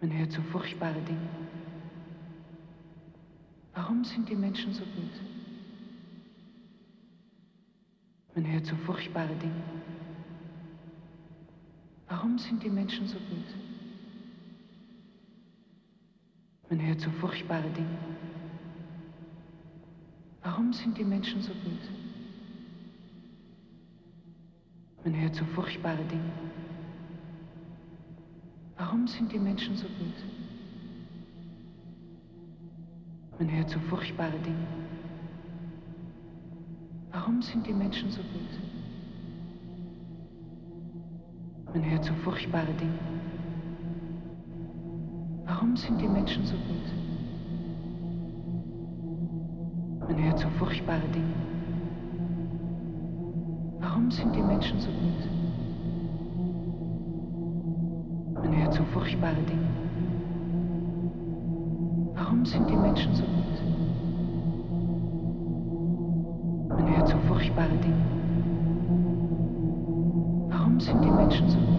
Man hört so furchtbare Dinge. Warum sind die Menschen so böse? Man hört so furchtbare Dinge. Warum sind die Menschen so böse? Man hört so furchtbare Dinge. Warum sind die Menschen so böse? Man hört so furchtbare Dinge. Warum sind die Menschen so böse? Man hört so furchtbare Dinge. Warum sind die Menschen so böse? Man hört so furchtbare Dinge. Warum sind die Menschen so böse? Man hört so furchtbare Dinge. Warum sind die Menschen so böse? So furchtbare Dinge. Warum sind die Menschen so böse? Man hört so furchtbare Dinge. Warum sind die Menschen so böse?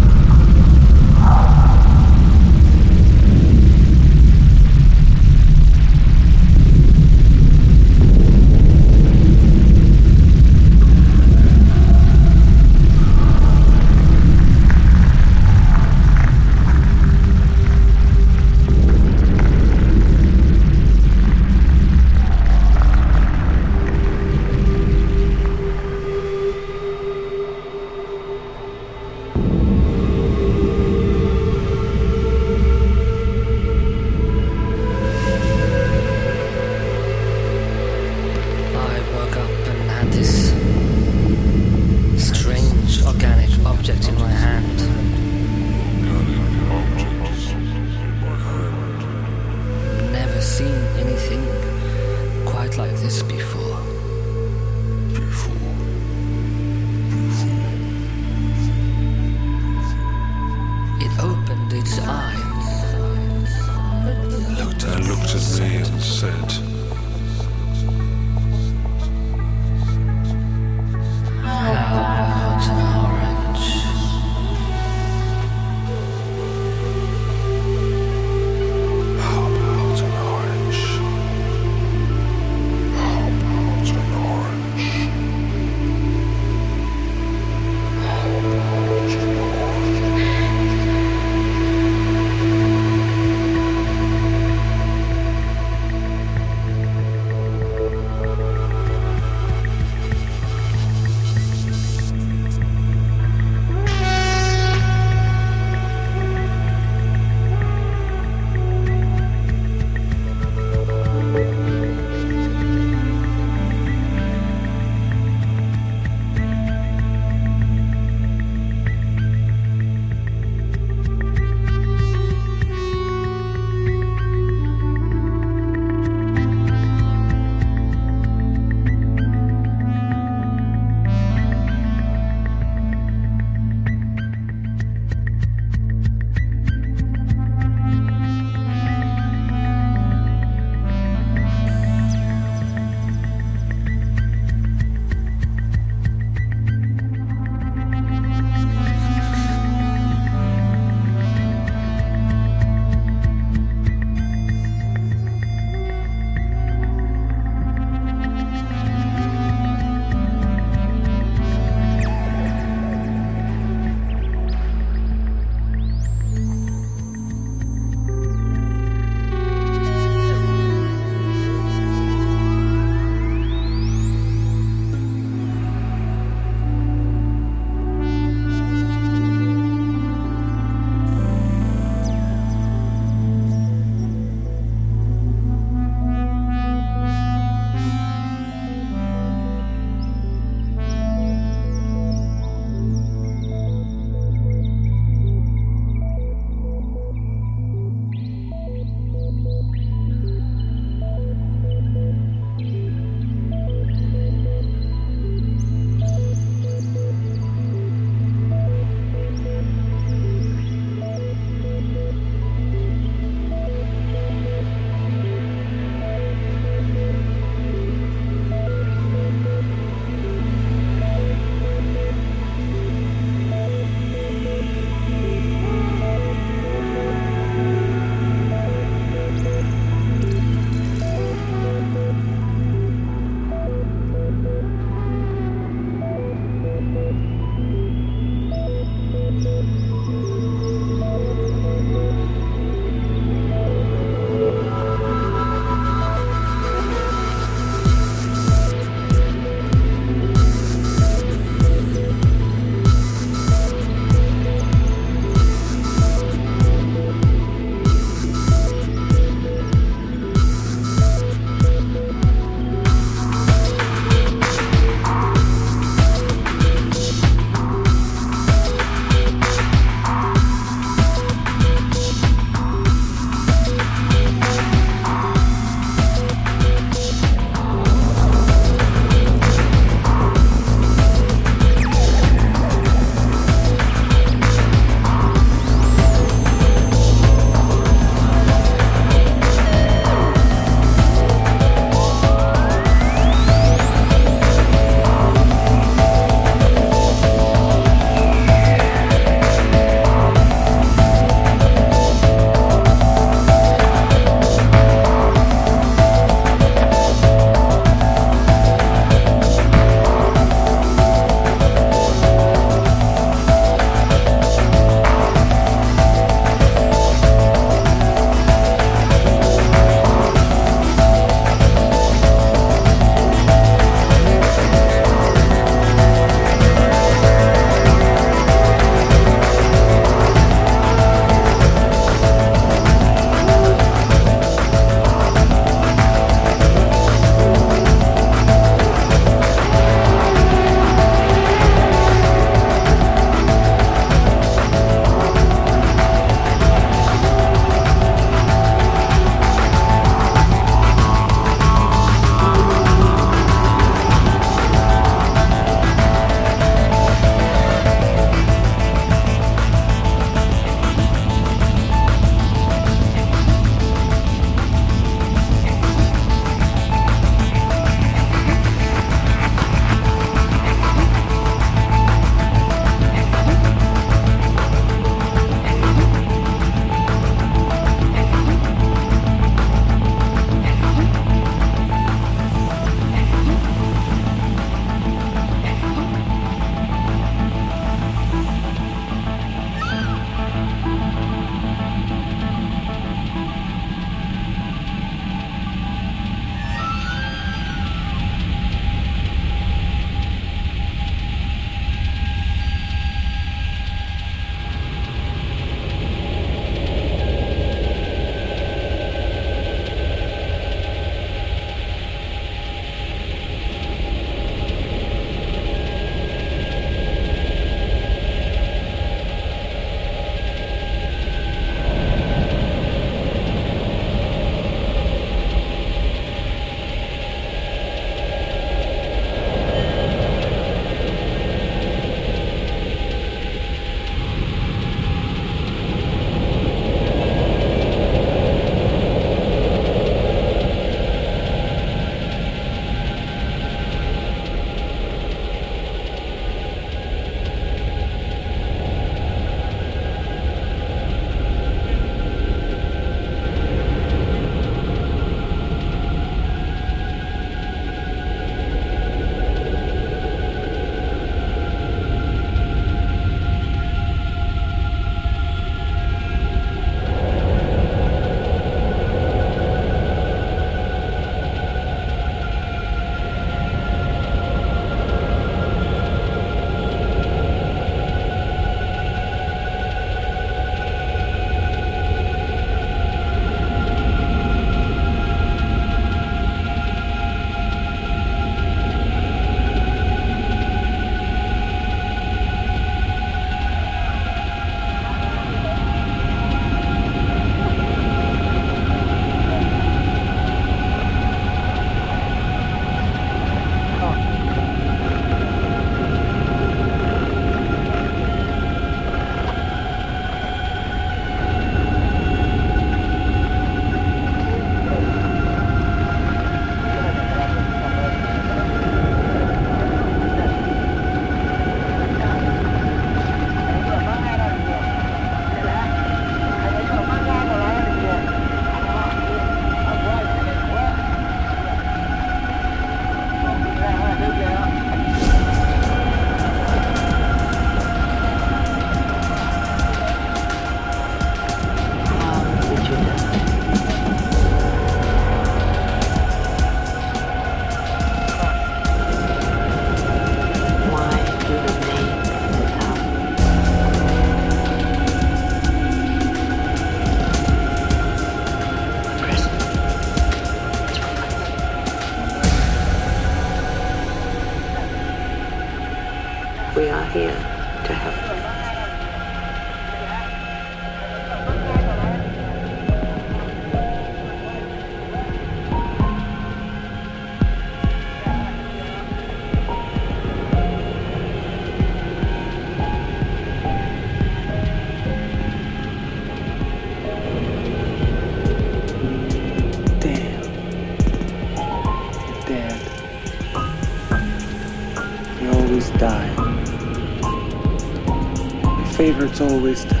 always time.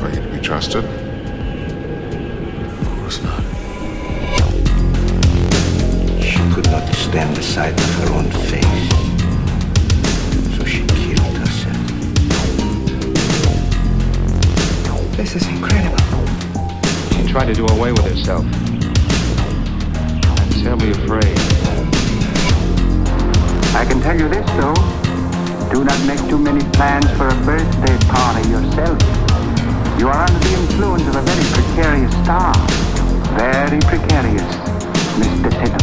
Are you to be trusted? Of course not. She could not stand the sight of her own face. So she killed herself. This is incredible. She tried to do away with herself. I'm terribly afraid. I can tell you this, though. Do not make too many plans for a birthday party yourself. You are under the influence of a very precarious star. Very precarious, Mr. Tittle.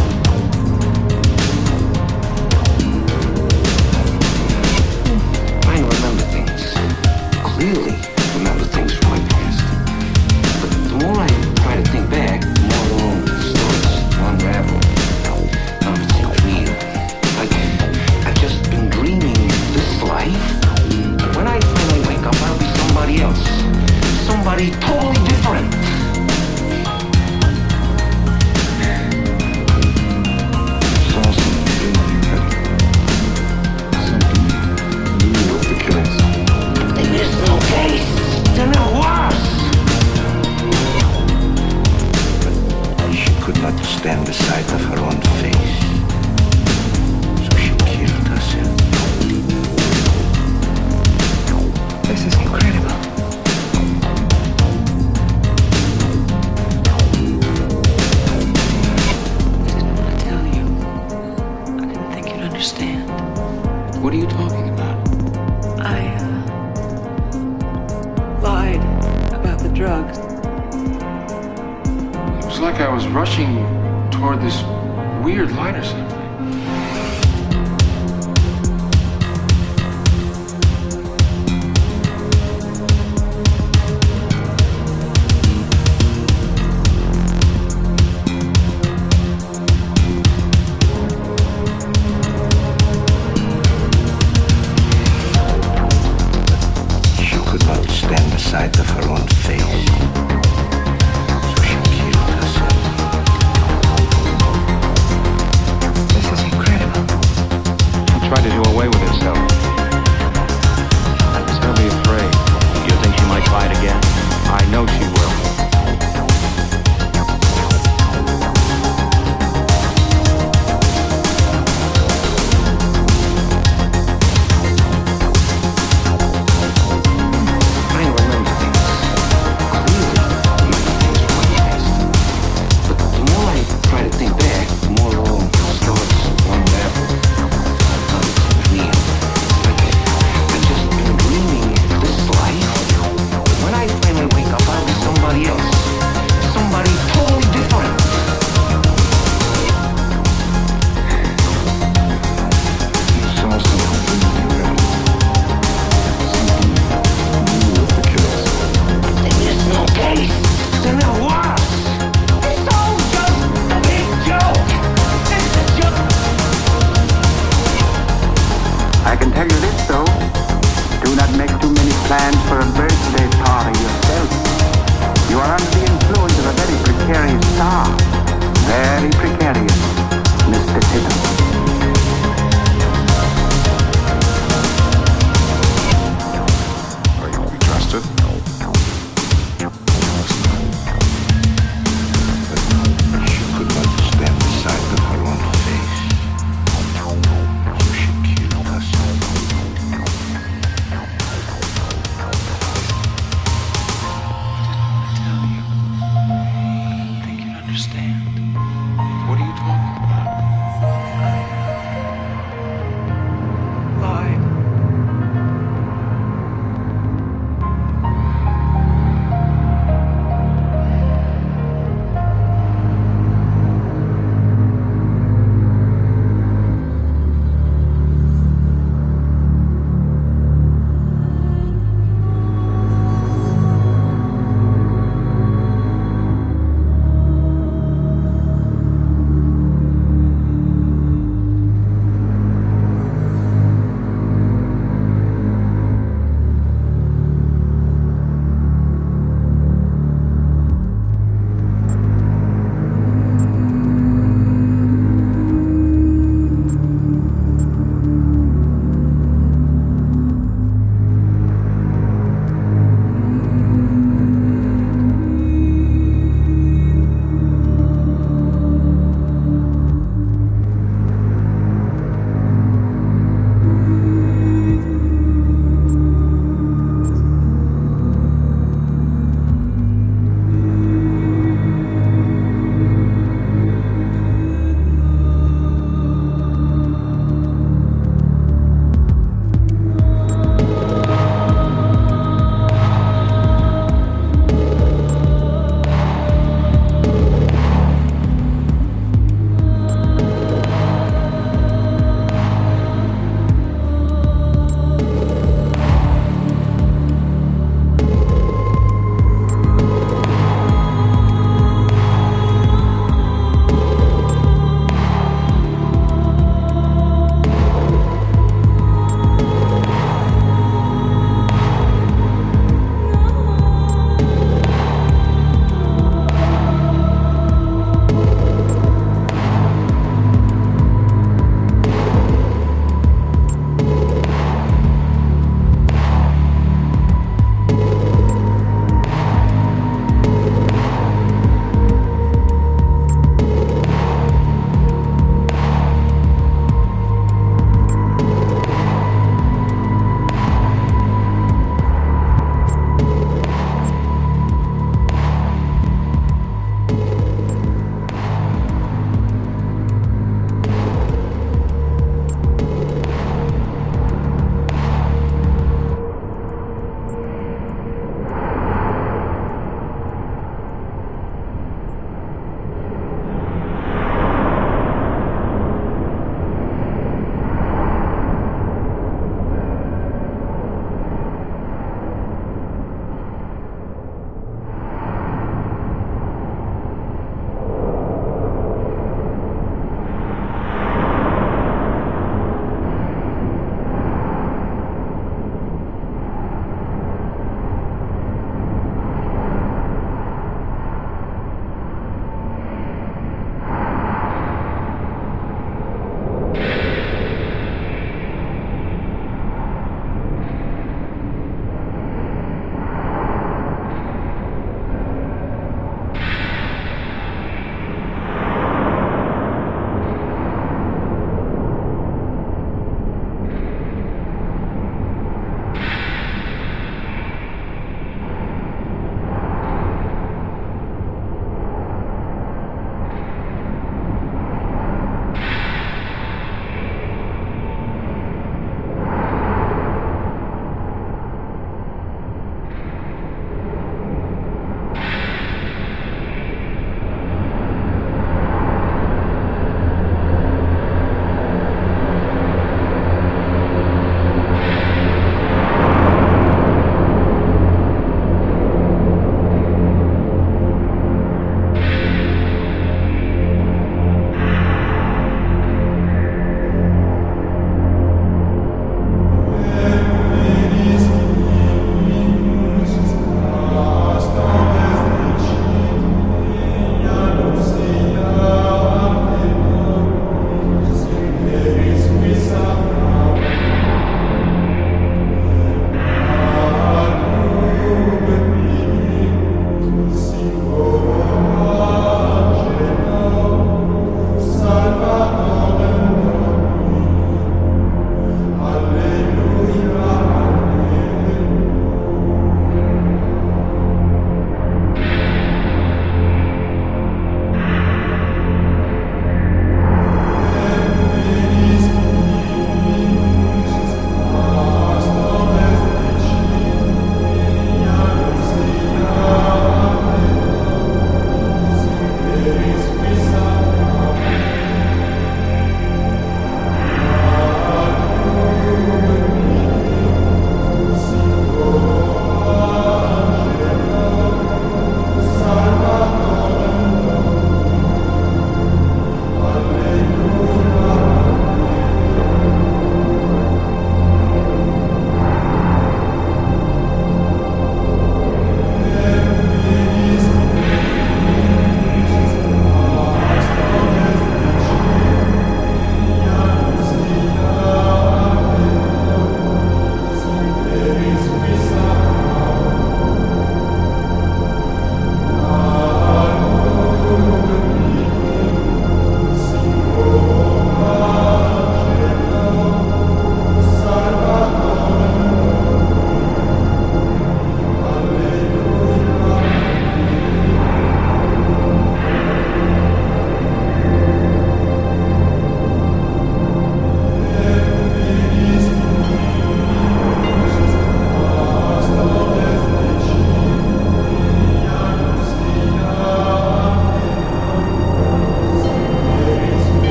stand beside the own face.